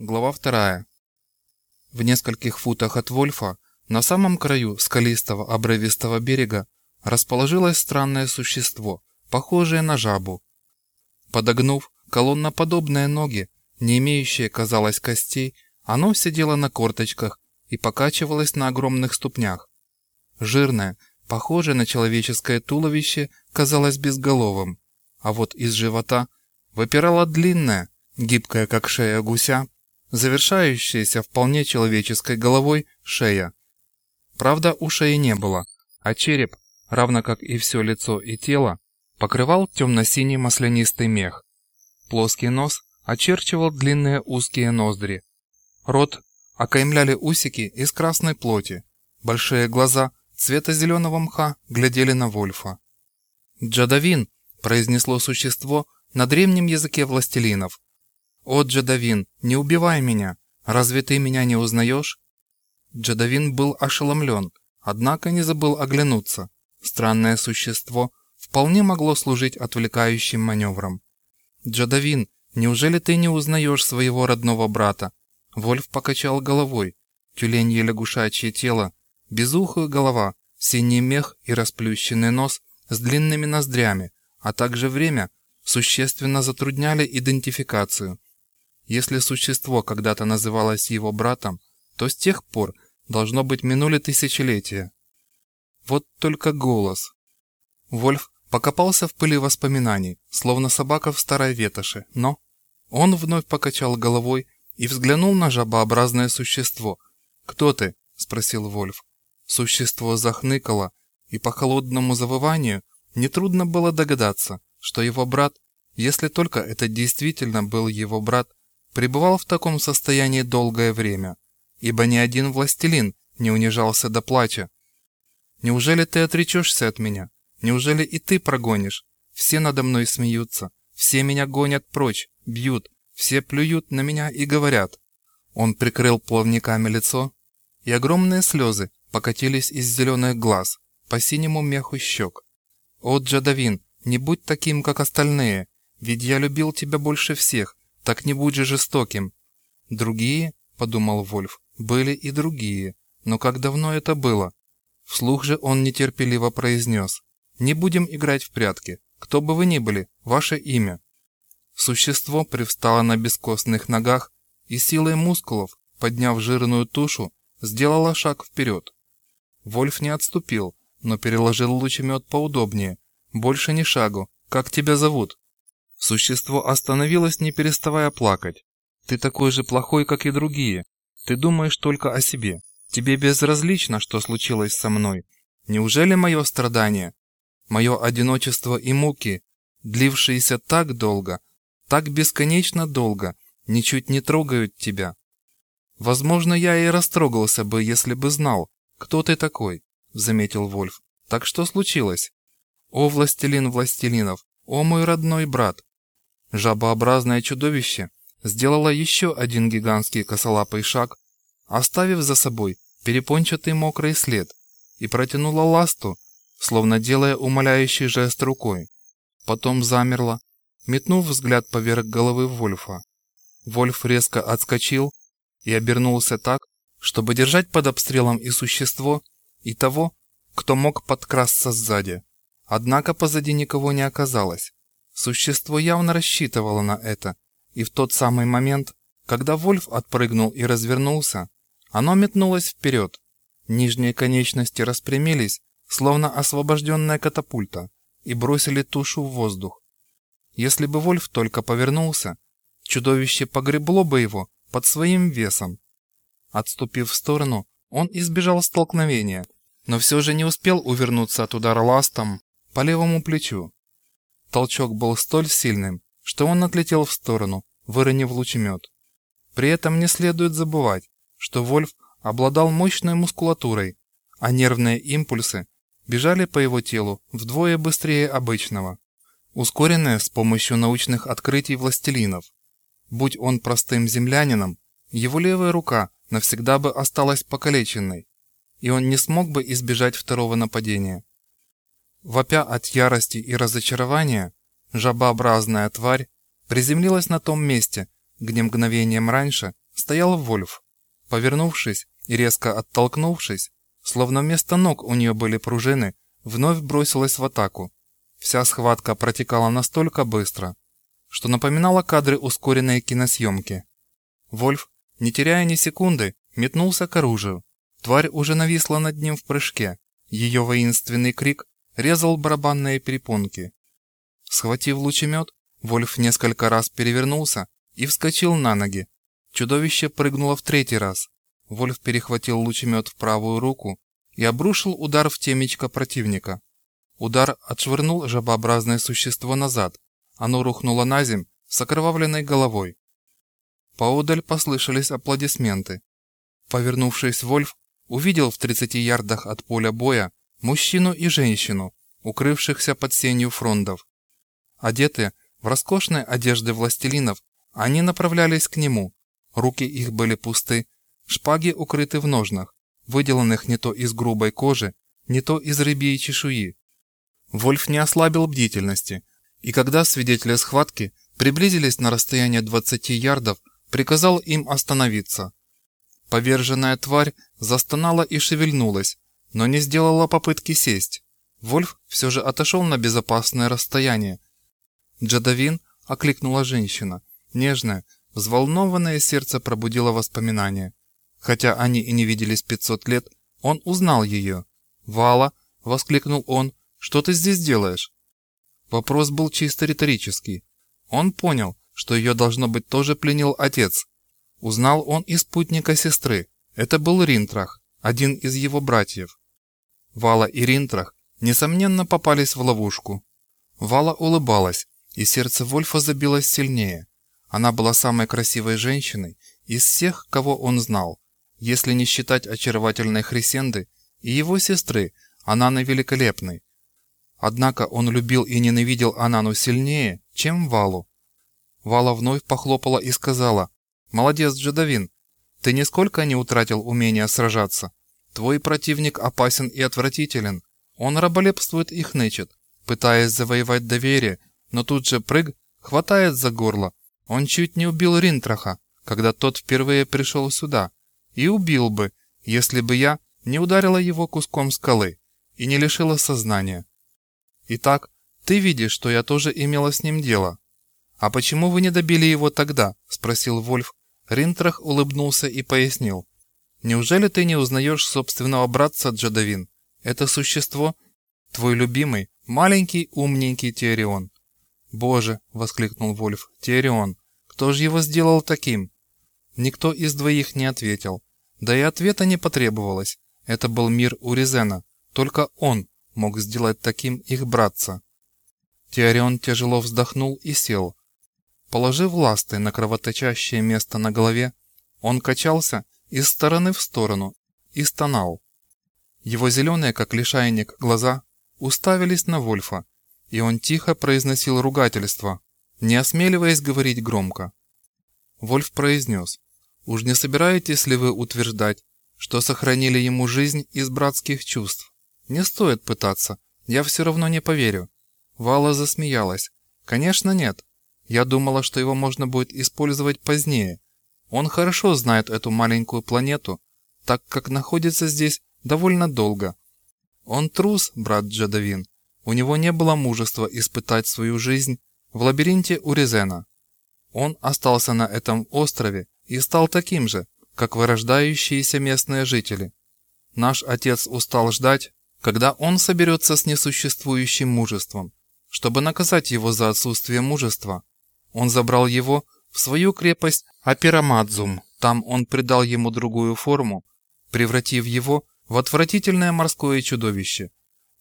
Глава вторая. В нескольких футах от Вольфа, на самом краю скалистого обрывистого берега, расположилось странное существо, похожее на жабу. Подогнув колонноподобные ноги, не имеющие, казалось, костей, оно сидело на корточках и покачивалось на огромных ступнях. Жирное, похожее на человеческое туловище, казалось безголовым, а вот из живота выпирала длинная, гибкая как шея гуся, завершающаяся вполне человеческой головой шея. Правда, у шеи не было, а череп, равно как и все лицо и тело, покрывал темно-синий маслянистый мех. Плоский нос очерчивал длинные узкие ноздри. Рот окаймляли усики из красной плоти. Большие глаза цвета зеленого мха глядели на Вольфа. «Джадавин!» – произнесло существо на древнем языке властелинов, «О, Джадавин, не убивай меня! Разве ты меня не узнаешь?» Джадавин был ошеломлен, однако не забыл оглянуться. Странное существо вполне могло служить отвлекающим маневром. «Джадавин, неужели ты не узнаешь своего родного брата?» Вольф покачал головой. Тюленье лягушачье тело, безухая голова, синий мех и расплющенный нос с длинными ноздрями, а также время существенно затрудняли идентификацию. Если существо когда-то называлось его братом, то с тех пор должно быть минули тысячелетия. Вот только голос. Вольф покопался в пыли воспоминаний, словно собака в старой ветоши, но... Он вновь покачал головой и взглянул на жабообразное существо. «Кто ты?» – спросил Вольф. Существо захныкало, и по холодному завыванию нетрудно было догадаться, что его брат, если только это действительно был его брат, пребывал в таком состоянии долгое время, ибо ни один властелин не унижался до плача. Неужели ты отречешься от меня? Неужели и ты прогонишь? Все надо мной смеются, все меня гонят прочь, бьют, все плюют на меня и говорят. Он прикрыл плавниками лицо, и огромные слезы покатились из зеленых глаз по синему меху щек. «О, Джадавин, не будь таким, как остальные, ведь я любил тебя больше всех, так не будь же жестоким. Другие, подумал Вольф, были и другие, но как давно это было? Вслух же он нетерпеливо произнес. Не будем играть в прятки. Кто бы вы ни были, ваше имя. Существо привстало на бескостных ногах и силой мускулов, подняв жирную тушу, сделало шаг вперед. Вольф не отступил, но переложил лучемет поудобнее. Больше ни шагу. Как тебя зовут? Существо остановилось, не переставая плакать. «Ты такой же плохой, как и другие. Ты думаешь только о себе. Тебе безразлично, что случилось со мной. Неужели мое страдание, мое одиночество и муки, длившиеся так долго, так бесконечно долго, ничуть не трогают тебя? Возможно, я и растрогался бы, если бы знал, кто ты такой», — заметил Вольф. «Так что случилось?» «О, властелин властелинов! О, мой родной брат! Жабообразное чудовище сделало еще один гигантский косолапый шаг, оставив за собой перепончатый мокрый след, и протянуло ласту, словно делая умоляющий жест рукой. Потом замерло, метнув взгляд поверх головы Вольфа. Вольф резко отскочил и обернулся так, чтобы держать под обстрелом и существо, и того, кто мог подкрасться сзади. Однако позади никого не оказалось. Существо явно рассчитывало на это, и в тот самый момент, когда Вольф отпрыгнул и развернулся, оно метнулось вперед. Нижние конечности распрямились, словно освобожденная катапульта, и бросили тушу в воздух. Если бы Вольф только повернулся, чудовище погребло бы его под своим весом. Отступив в сторону, он избежал столкновения, но все же не успел увернуться от удара ластом по левому плечу. Толчок был столь сильным, что он отлетел в сторону, выронив лучемет. При этом не следует забывать, что Вольф обладал мощной мускулатурой, а нервные импульсы бежали по его телу вдвое быстрее обычного, ускоренные с помощью научных открытий властелинов. Будь он простым землянином, его левая рука навсегда бы осталась покалеченной, и он не смог бы избежать второго нападения. Вопя от ярости и разочарования, жабообразная тварь приземлилась на том месте, где мгновением раньше стоял Вольф. Повернувшись и резко оттолкнувшись, словно вместо ног у нее были пружины, вновь бросилась в атаку. Вся схватка протекала настолько быстро, что напоминала кадры ускоренной киносъемки. Вольф, не теряя ни секунды, метнулся к оружию. Тварь уже нависла над ним в прыжке. Ее воинственный крик резал барабанные перепонки. Схватив лучемет, Вольф несколько раз перевернулся и вскочил на ноги. Чудовище прыгнуло в третий раз. Вольф перехватил лучемет в правую руку и обрушил удар в темечко противника. Удар отшвырнул жабообразное существо назад. Оно рухнуло на земь с окровавленной головой. Поодаль послышались аплодисменты. Повернувшись, Вольф увидел в 30 ярдах от поля боя мужчину и женщину, укрывшихся под сенью фрондов. Одетые в роскошные одежды властелинов, они направлялись к нему. Руки их были пусты, шпаги укрыты в ножнах, выделанных не то из грубой кожи, не то из рыбьей чешуи. Вольф не ослабил бдительности, и когда свидетели схватки приблизились на расстояние 20 ярдов, приказал им остановиться. Поверженная тварь застонала и шевельнулась, но не сделала попытки сесть. Вольф все же отошел на безопасное расстояние. Джадавин окликнула женщина. Нежное, взволнованное сердце пробудило воспоминания. Хотя они и не виделись 500 лет, он узнал ее. «Вала!» — воскликнул он. «Что ты здесь делаешь?» Вопрос был чисто риторический. Он понял, что ее, должно быть, тоже пленил отец. Узнал он и спутника сестры. Это был Ринтрах, один из его братьев. Вала и Ринтрах, несомненно, попались в ловушку. Вала улыбалась, и сердце Вольфа забилось сильнее. Она была самой красивой женщиной из всех, кого он знал. Если не считать очаровательной Хрисенды и его сестры, Ананы великолепной. Однако он любил и ненавидел Анану сильнее, чем Валу. Вала вновь похлопала и сказала, «Молодец, Джадавин, ты нисколько не утратил умения сражаться. Твой противник опасен и отвратителен. Он раболепствует и хнычет, пытаясь завоевать доверие, но тут же прыг хватает за горло. Он чуть не убил Ринтраха, когда тот впервые пришел сюда. И убил бы, если бы я не ударила его куском скалы и не лишила сознания. Итак, ты видишь, что я тоже имела с ним дело. «А почему вы не добили его тогда?» – спросил Вольф. Ринтрах улыбнулся и пояснил. «Неужели ты не узнаешь собственного братца Джадавин? Это существо – твой любимый, маленький, умненький Теорион». «Боже!» – воскликнул Вольф. «Теорион! Кто же его сделал таким?» Никто из двоих не ответил. Да и ответа не потребовалось. Это был мир Уризена. Только он мог сделать таким их братца. Теорион тяжело вздохнул и сел, Положив ласты на кровоточащее место на голове, он качался из стороны в сторону и стонал. Его зеленые, как лишайник, глаза уставились на Вольфа, и он тихо произносил ругательство, не осмеливаясь говорить громко. Вольф произнес, «Уж не собираетесь ли вы утверждать, что сохранили ему жизнь из братских чувств? Не стоит пытаться, я все равно не поверю». Вала засмеялась. «Конечно нет. Я думала, что его можно будет использовать позднее. Он хорошо знает эту маленькую планету, так как находится здесь довольно долго. Он трус, брат Джадавин. У него не было мужества испытать свою жизнь в лабиринте Урезена. Он остался на этом острове и стал таким же, как вырождающиеся местные жители. Наш отец устал ждать, когда он соберется с несуществующим мужеством. Чтобы наказать его за отсутствие мужества, он забрал его в свою крепость Аперамадзум. Там он придал ему другую форму, превратив его в отвратительное морское чудовище.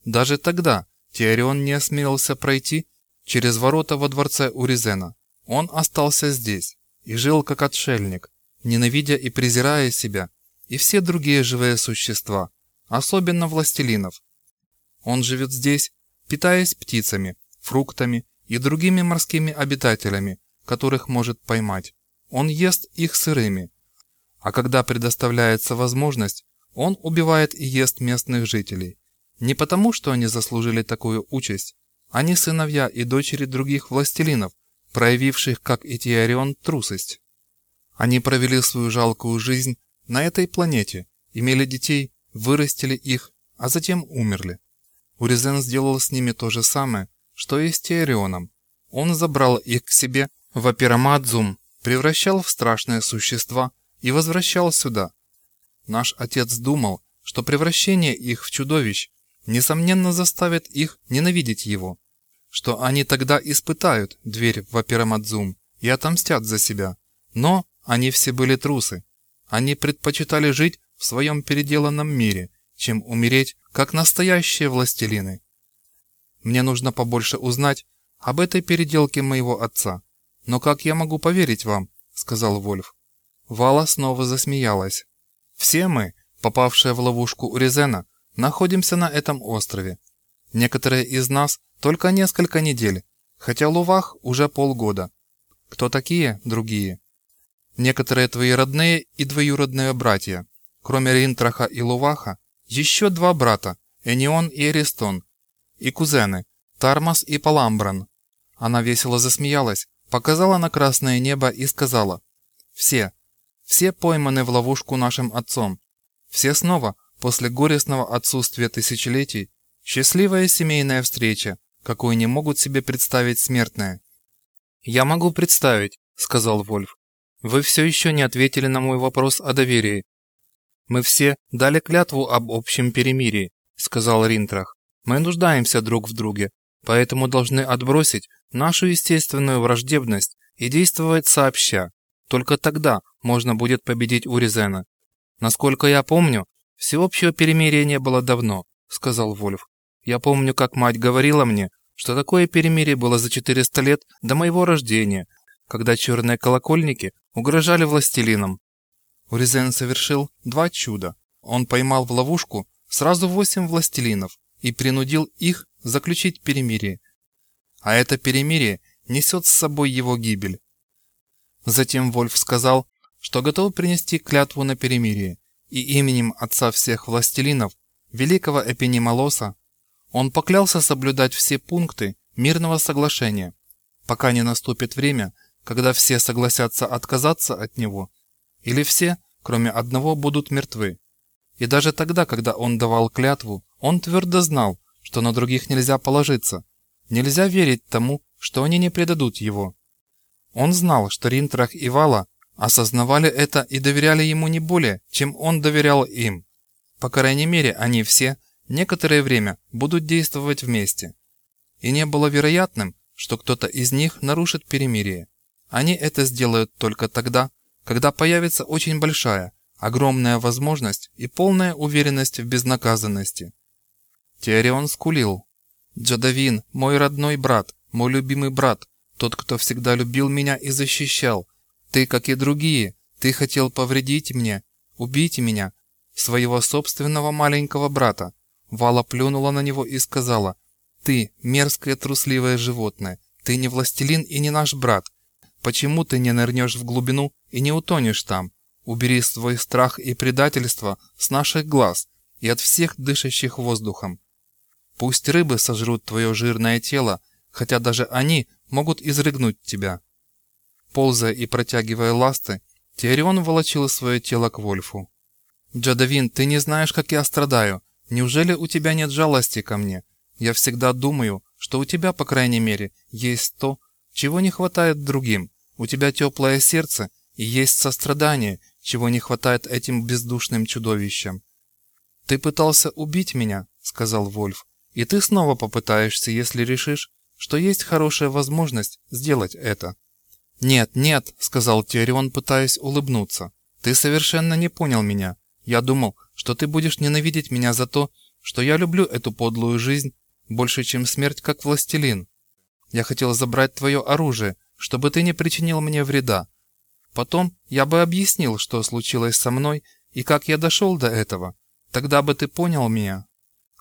Даже тогда Теорион не осмелился пройти через ворота во дворце Уризена. Он остался здесь и жил как отшельник, ненавидя и презирая себя и все другие живые существа, особенно властелинов. Он живет здесь, питаясь птицами, фруктами и другими морскими обитателями, которых может поймать. Он ест их сырыми. А когда предоставляется возможность, он убивает и ест местных жителей. Не потому, что они заслужили такую участь. Они сыновья и дочери других властелинов, проявивших, как и Тиарион, трусость. Они провели свою жалкую жизнь на этой планете, имели детей, вырастили их, а затем умерли. Уризен сделал с ними то же самое, что и с Теорионом. Он забрал их к себе в Апирамадзум, превращал в страшные существа и возвращал сюда. Наш отец думал, что превращение их в чудовищ несомненно заставит их ненавидеть его, что они тогда испытают дверь в Апирамадзум и отомстят за себя. Но они все были трусы. Они предпочитали жить в своем переделанном мире, чем умереть, как настоящие властелины. Мне нужно побольше узнать об этой переделке моего отца. Но как я могу поверить вам? сказал Вольф. Вала снова засмеялась. Все мы, попавшие в ловушку Урезена, находимся на этом острове. Некоторые из нас только несколько недель, хотя Лувах уже полгода. Кто такие другие? Некоторые твои родные и двоюродные братья. Кроме Ринтраха и Луваха, еще два брата, Энион и Эристон, и кузены, Тармас и Паламбран. Она весело засмеялась, показала на красное небо и сказала, «Все, все пойманы в ловушку нашим отцом. Все снова, после горестного отсутствия тысячелетий, счастливая семейная встреча, какую не могут себе представить смертные». «Я могу представить», — сказал Вольф. «Вы все еще не ответили на мой вопрос о доверии». «Мы все дали клятву об общем перемирии», — сказал Ринтрах. «Мы нуждаемся друг в друге, поэтому должны отбросить нашу естественную враждебность и действовать сообща. Только тогда можно будет победить Уризена. Насколько я помню, всеобщего перемирия не было давно, сказал Вольф. Я помню, как мать говорила мне, что такое перемирие было за 400 лет до моего рождения, когда черные колокольники угрожали властелинам. Уризен совершил два чуда. Он поймал в ловушку сразу восемь властелинов и принудил их заключить перемирие. А это перемирие несет с собой его гибель. Затем Вольф сказал, что готов принести клятву на перемирие, и именем отца всех властелинов, великого Эпинималоса, он поклялся соблюдать все пункты мирного соглашения, пока не наступит время, когда все согласятся отказаться от него, или все, кроме одного, будут мертвы. И даже тогда, когда он давал клятву, он твердо знал, что на других нельзя положиться, нельзя верить тому, что они не предадут его. Он знал, что Ринтрах и Вала осознавали это и доверяли ему не более, чем он доверял им. По крайней мере, они все некоторое время будут действовать вместе. И не было вероятным, что кто-то из них нарушит перемирие. Они это сделают только тогда, когда появится очень большая, огромная возможность и полная уверенность в безнаказанности. Теорион скулил. «Джадавин, мой родной брат, мой любимый брат, тот, кто всегда любил меня и защищал. Ты, как и другие, ты хотел повредить мне, убить меня, своего собственного маленького брата. Вала плюнула на него и сказала, «Ты, мерзкое трусливое животное, ты не властелин и не наш брат. Почему ты не нырнешь в глубину и не утонешь там? Убери свой страх и предательство с наших глаз и от всех дышащих воздухом. Пусть рыбы сожрут твое жирное тело, хотя даже они могут изрыгнуть тебя. Ползая и протягивая ласты, Теорион волочил свое тело к Вольфу. «Джадавин, ты не знаешь, как я страдаю. Неужели у тебя нет жалости ко мне? Я всегда думаю, что у тебя, по крайней мере, есть то, чего не хватает другим. У тебя теплое сердце и есть сострадание, чего не хватает этим бездушным чудовищам. «Ты пытался убить меня», — сказал Вольф, — «и ты снова попытаешься, если решишь, что есть хорошая возможность сделать это. «Нет, нет», — сказал Теорион, пытаясь улыбнуться. «Ты совершенно не понял меня. Я думал, что ты будешь ненавидеть меня за то, что я люблю эту подлую жизнь больше, чем смерть как властелин. Я хотел забрать твое оружие, чтобы ты не причинил мне вреда. Потом я бы объяснил, что случилось со мной и как я дошел до этого. Тогда бы ты понял меня.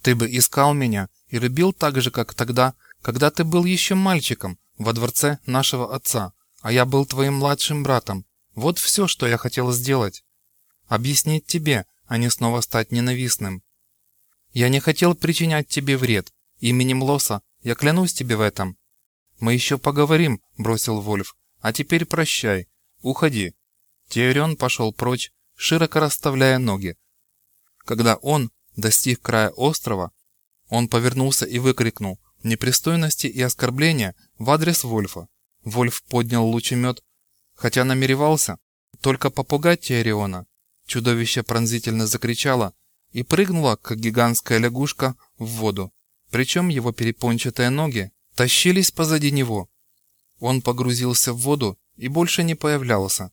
Ты бы искал меня и любил так же, как тогда, когда ты был еще мальчиком во дворце нашего отца, а я был твоим младшим братом. Вот все, что я хотел сделать. Объяснить тебе, а не снова стать ненавистным. Я не хотел причинять тебе вред. Именем Лоса я клянусь тебе в этом. Мы еще поговорим, бросил Вольф. А теперь прощай. Уходи. Теорион пошел прочь, широко расставляя ноги. Когда он достиг края острова, он повернулся и выкрикнул непристойности и оскорбления в адрес Вольфа. Вольф поднял лучемет, хотя намеревался только попугать Теориона. Чудовище пронзительно закричало и прыгнуло, как гигантская лягушка, в воду. Причем его перепончатые ноги тащились позади него. Он погрузился в воду и больше не появлялся.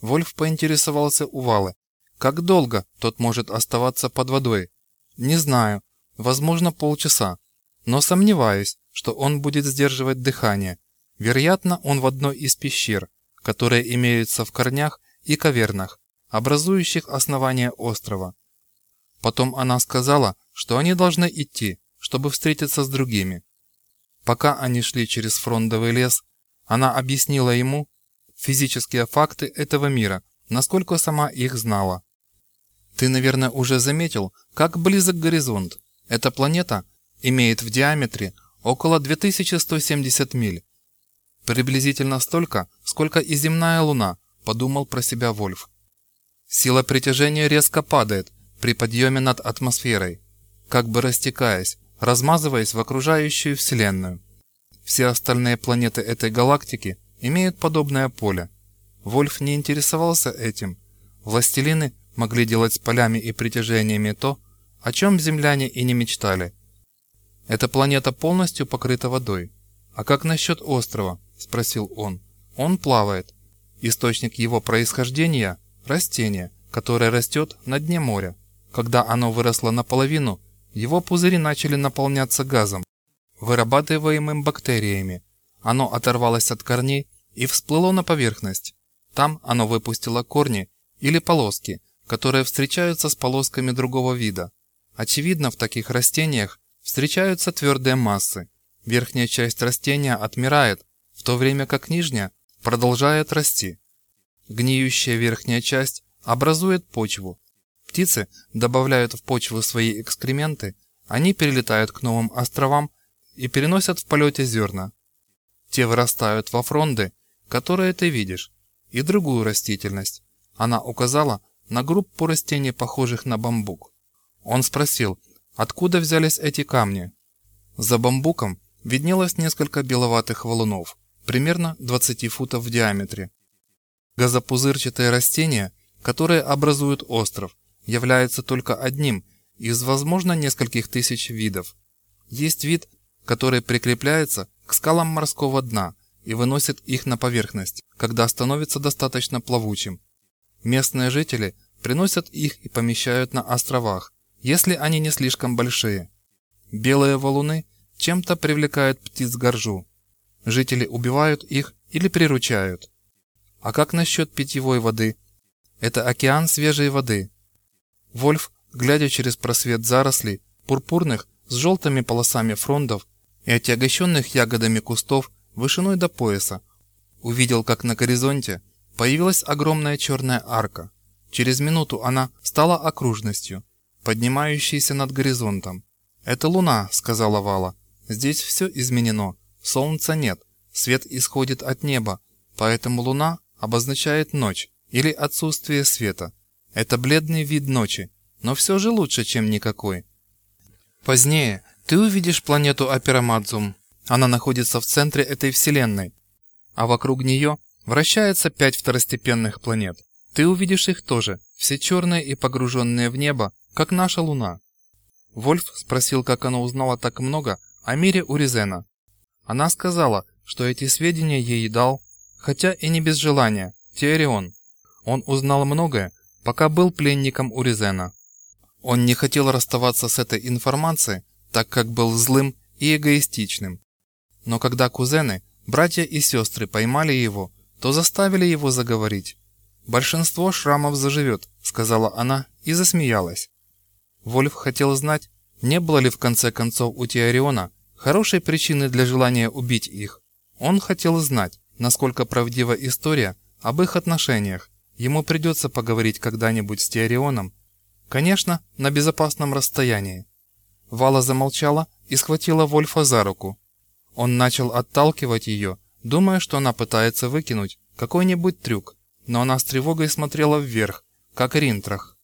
Вольф поинтересовался у Валы, как долго тот может оставаться под водой. Не знаю, возможно полчаса, но сомневаюсь, что он будет сдерживать дыхание. Вероятно, он в одной из пещер, которые имеются в корнях и кавернах, образующих основание острова. Потом она сказала, что они должны идти, чтобы встретиться с другими. Пока они шли через фрондовый лес, она объяснила ему физические факты этого мира, насколько сама их знала. Ты, наверное, уже заметил, как близок горизонт. Эта планета имеет в диаметре около 2170 миль. Приблизительно столько, сколько и земная Луна, подумал про себя Вольф. Сила притяжения резко падает при подъеме над атмосферой, как бы растекаясь, размазываясь в окружающую Вселенную. Все остальные планеты этой галактики имеют подобное поле. Вольф не интересовался этим. Властелины могли делать с полями и притяжениями то, о чем земляне и не мечтали. Эта планета полностью покрыта водой. «А как насчет острова?» – спросил он. «Он плавает. Источник его происхождения – растение, которое растет на дне моря. Когда оно выросло наполовину, его пузыри начали наполняться газом, вырабатываемым бактериями. Оно оторвалось от корней и всплыло на поверхность. Там оно выпустило корни или полоски, которые встречаются с полосками другого вида. Очевидно, в таких растениях встречаются твердые массы. Верхняя часть растения отмирает, в то время как нижняя продолжает расти. Гниющая верхняя часть образует почву. Птицы добавляют в почву свои экскременты, они перелетают к новым островам и переносят в полете зерна. Те вырастают во фронды, которые ты видишь, и другую растительность. Она указала на группу растений, похожих на бамбук. Он спросил, откуда взялись эти камни. За бамбуком виднелось несколько беловатых валунов, примерно 20 футов в диаметре. Газопузырчатые растения, которые образуют остров, являются только одним из, возможно, нескольких тысяч видов. Есть вид, который прикрепляется к скалам морского дна и выносит их на поверхность, когда становится достаточно плавучим. Местные жители приносят их и помещают на островах, если они не слишком большие. Белые валуны чем-то привлекают птиц горжу. Жители убивают их или приручают. А как насчет питьевой воды? Это океан свежей воды. Вольф, глядя через просвет зарослей, пурпурных с желтыми полосами фрондов, и отягощенных ягодами кустов вышиной до пояса. Увидел, как на горизонте появилась огромная черная арка. Через минуту она стала окружностью, поднимающейся над горизонтом. «Это луна», — сказала Вала. «Здесь все изменено. Солнца нет. Свет исходит от неба, поэтому луна обозначает ночь или отсутствие света. Это бледный вид ночи, но все же лучше, чем никакой. Позднее ты увидишь планету Аперамадзум. Она находится в центре этой вселенной, а вокруг нее вращается пять второстепенных планет. Ты увидишь их тоже, все черные и погруженные в небо, как наша Луна. Вольф спросил, как она узнала так много о мире Уризена. Она сказала, что эти сведения ей дал, хотя и не без желания, Теорион. Он узнал многое, пока был пленником Уризена. Он не хотел расставаться с этой информацией, так как был злым и эгоистичным. Но когда кузены, братья и сестры поймали его, то заставили его заговорить. «Большинство шрамов заживет», — сказала она и засмеялась. Вольф хотел знать, не было ли в конце концов у Теориона хорошей причины для желания убить их. Он хотел знать, насколько правдива история об их отношениях. Ему придется поговорить когда-нибудь с Теорионом. Конечно, на безопасном расстоянии. Вала замолчала и схватила Вольфа за руку. Он начал отталкивать ее, думая, что она пытается выкинуть какой-нибудь трюк, но она с тревогой смотрела вверх, как Ринтрах.